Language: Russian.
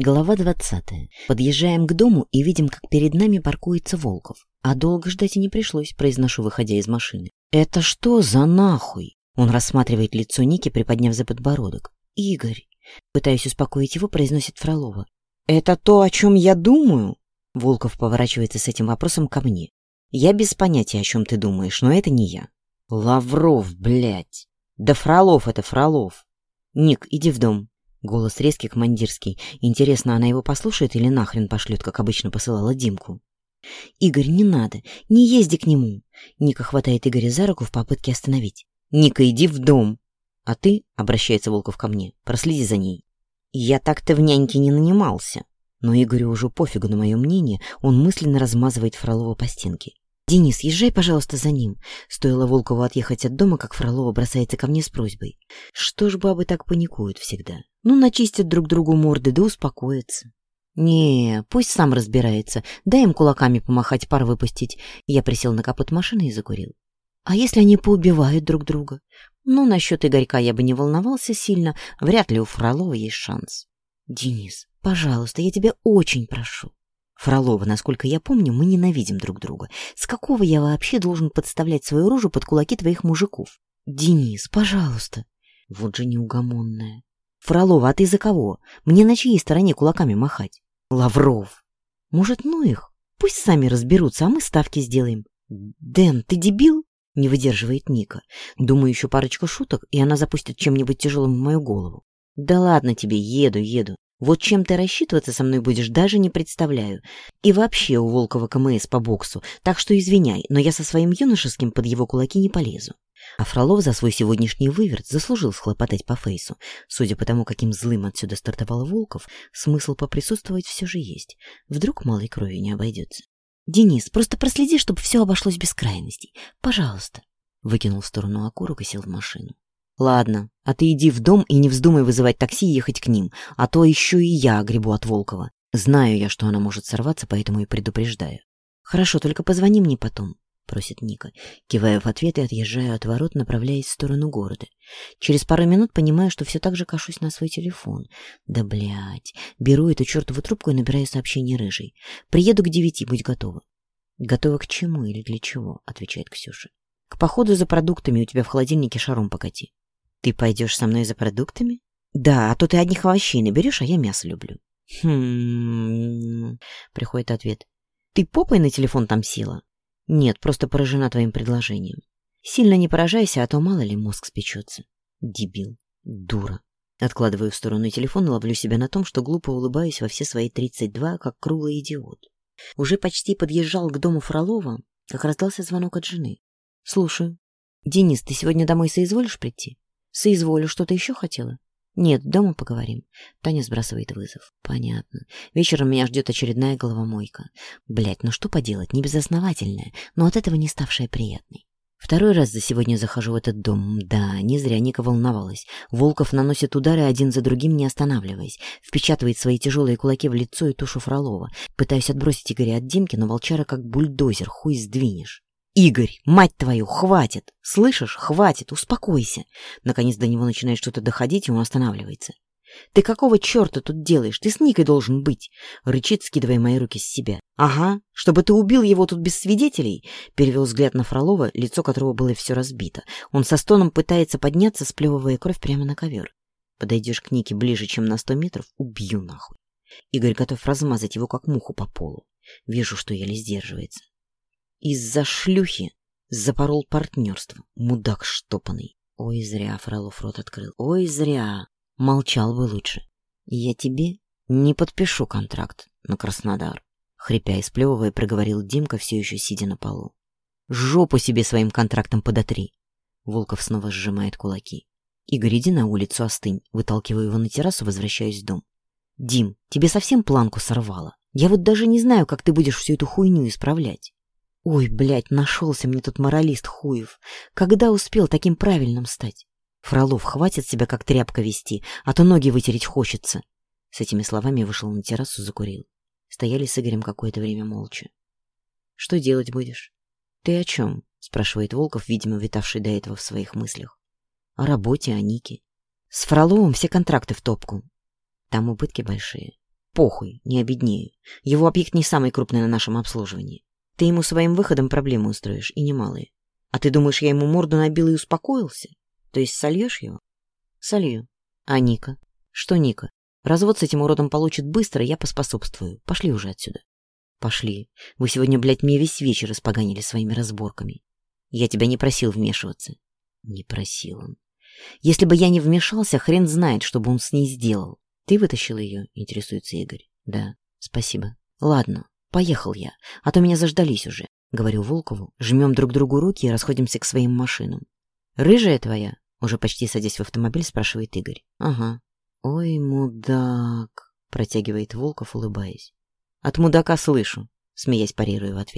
Глава 20. Подъезжаем к дому и видим, как перед нами паркуется Волков. А долго ждать и не пришлось, произношу, выходя из машины. «Это что за нахуй?» Он рассматривает лицо Ники, приподняв за подбородок. «Игорь!» Пытаюсь успокоить его, произносит Фролова. «Это то, о чем я думаю?» Волков поворачивается с этим вопросом ко мне. «Я без понятия, о чем ты думаешь, но это не я». «Лавров, блядь!» «Да Фролов это Фролов!» «Ник, иди в дом, Голос резкий, командирский. Интересно, она его послушает или нахрен пошлет, как обычно посылала Димку? «Игорь, не надо! Не езди к нему!» Ника хватает Игоря за руку в попытке остановить. «Ника, иди в дом!» «А ты, — обращается Волков ко мне, — проследи за ней». «Я так-то в няньке не нанимался!» Но Игорю уже пофигу на мое мнение, он мысленно размазывает Фролова по стенке. «Денис, езжай, пожалуйста, за ним!» Стоило Волкову отъехать от дома, как Фролова бросается ко мне с просьбой. «Что ж бабы так паникуют всегда? Ну, начистят друг другу морды, да успокоятся!» «Не, пусть сам разбирается. Дай им кулаками помахать, пар выпустить». Я присел на капот машины и закурил. «А если они поубивают друг друга?» «Ну, насчет Игорька я бы не волновался сильно. Вряд ли у Фролова есть шанс». «Денис, пожалуйста, я тебя очень прошу. Фролова, насколько я помню, мы ненавидим друг друга. С какого я вообще должен подставлять свою рожу под кулаки твоих мужиков? Денис, пожалуйста. Вот же неугомонная. Фролова, а ты за кого? Мне на чьей стороне кулаками махать? Лавров. Может, ну их? Пусть сами разберутся, а мы ставки сделаем. Дэн, ты дебил? Не выдерживает Ника. Думаю, еще парочка шуток, и она запустит чем-нибудь тяжелым в мою голову. Да ладно тебе, еду, еду. Вот чем ты рассчитываться со мной будешь, даже не представляю. И вообще у Волкова КМС по боксу, так что извиняй, но я со своим юношеским под его кулаки не полезу». А Фролов за свой сегодняшний выверт заслужил схлопотать по фейсу. Судя по тому, каким злым отсюда стартовал Волков, смысл поприсутствовать все же есть. Вдруг малой кровью не обойдется. «Денис, просто проследи, чтобы все обошлось без крайностей. Пожалуйста». Выкинул в сторону окурок и сел в машину. «Ладно, а ты иди в дом и не вздумай вызывать такси и ехать к ним, а то еще и я огребу от Волкова. Знаю я, что она может сорваться, поэтому и предупреждаю». «Хорошо, только позвони мне потом», — просит Ника, кивая в ответ и отъезжаю от ворот, направляясь в сторону города. Через пару минут понимаю, что все так же кашусь на свой телефон. Да блядь! беру эту чертову трубку и набираю сообщение рыжей. «Приеду к девяти, будь готова». «Готова к чему или для чего?» — отвечает Ксюша. «К походу за продуктами у тебя в холодильнике шаром покати». «Ты пойдешь со мной за продуктами?» «Да, а то ты одних овощей наберешь, а я мясо люблю». «Хм...» — приходит ответ. «Ты попой на телефон там сила?» «Нет, просто поражена твоим предложением. Сильно не поражайся, а то мало ли мозг спечется». «Дебил. Дура». Откладываю в сторону телефон и ловлю себя на том, что глупо улыбаюсь во все свои 32, как круглый идиот. Уже почти подъезжал к дому Фролова, как раздался звонок от жены. «Слушаю. Денис, ты сегодня домой соизволишь прийти?» Соизволю, что-то еще хотела? Нет, дома поговорим. Таня сбрасывает вызов. Понятно. Вечером меня ждет очередная головомойка. Блять, ну что поделать, небезосновательная. но от этого не ставшая приятной. Второй раз за сегодня захожу в этот дом. Да, не зря Ника волновалась. Волков наносит удары один за другим, не останавливаясь. Впечатывает свои тяжелые кулаки в лицо и тушу Фролова. Пытаюсь отбросить Игоря от Димки, но волчара как бульдозер, хуй сдвинешь. «Игорь, мать твою, хватит! Слышишь, хватит, успокойся!» Наконец до него начинает что-то доходить, и он останавливается. «Ты какого черта тут делаешь? Ты с Никой должен быть!» — рычит, скидывая мои руки с себя. «Ага, чтобы ты убил его тут без свидетелей?» — перевел взгляд на Фролова, лицо которого было все разбито. Он со стоном пытается подняться, сплевывая кровь прямо на ковер. «Подойдешь к Нике ближе, чем на сто метров — убью нахуй!» Игорь готов размазать его, как муху по полу. Вижу, что еле сдерживается. Из-за шлюхи запорол партнерство. Мудак штопанный. Ой, зря Фролов рот открыл. Ой, зря. Молчал бы лучше. Я тебе не подпишу контракт на Краснодар. Хрипя и сплевывая, проговорил Димка, все еще сидя на полу. Жопу себе своим контрактом подотри. Волков снова сжимает кулаки. Игорь, иди на улицу, остынь. Выталкиваю его на террасу, возвращаюсь в дом. Дим, тебе совсем планку сорвало. Я вот даже не знаю, как ты будешь всю эту хуйню исправлять. Ой, блядь, нашелся мне тут моралист Хуев. Когда успел таким правильным стать? Фролов, хватит себя как тряпка вести, а то ноги вытереть хочется. С этими словами вышел на террасу, закурил. Стояли с Игорем какое-то время молча. Что делать будешь? Ты о чем? Спрашивает Волков, видимо, витавший до этого в своих мыслях. О работе, о Нике. С Фроловым все контракты в топку. Там убытки большие. Похуй, не обеднею. Его объект не самый крупный на нашем обслуживании. Ты ему своим выходом проблемы устроишь, и немалые. А ты думаешь, я ему морду набил и успокоился? То есть сольешь его? Солью. А Ника? Что Ника? Развод с этим уродом получит быстро, я поспособствую. Пошли уже отсюда. Пошли. Вы сегодня, блядь, мне весь вечер испоганили своими разборками. Я тебя не просил вмешиваться. Не просил он. Если бы я не вмешался, хрен знает, что бы он с ней сделал. Ты вытащил ее, интересуется Игорь. Да, спасибо. Ладно, «Поехал я, а то меня заждались уже», — говорю Волкову, жмем друг другу руки и расходимся к своим машинам. «Рыжая твоя?» — уже почти садясь в автомобиль, спрашивает Игорь. «Ага». «Ой, мудак», — протягивает Волков, улыбаясь. «От мудака слышу», — смеясь парирую в ответ.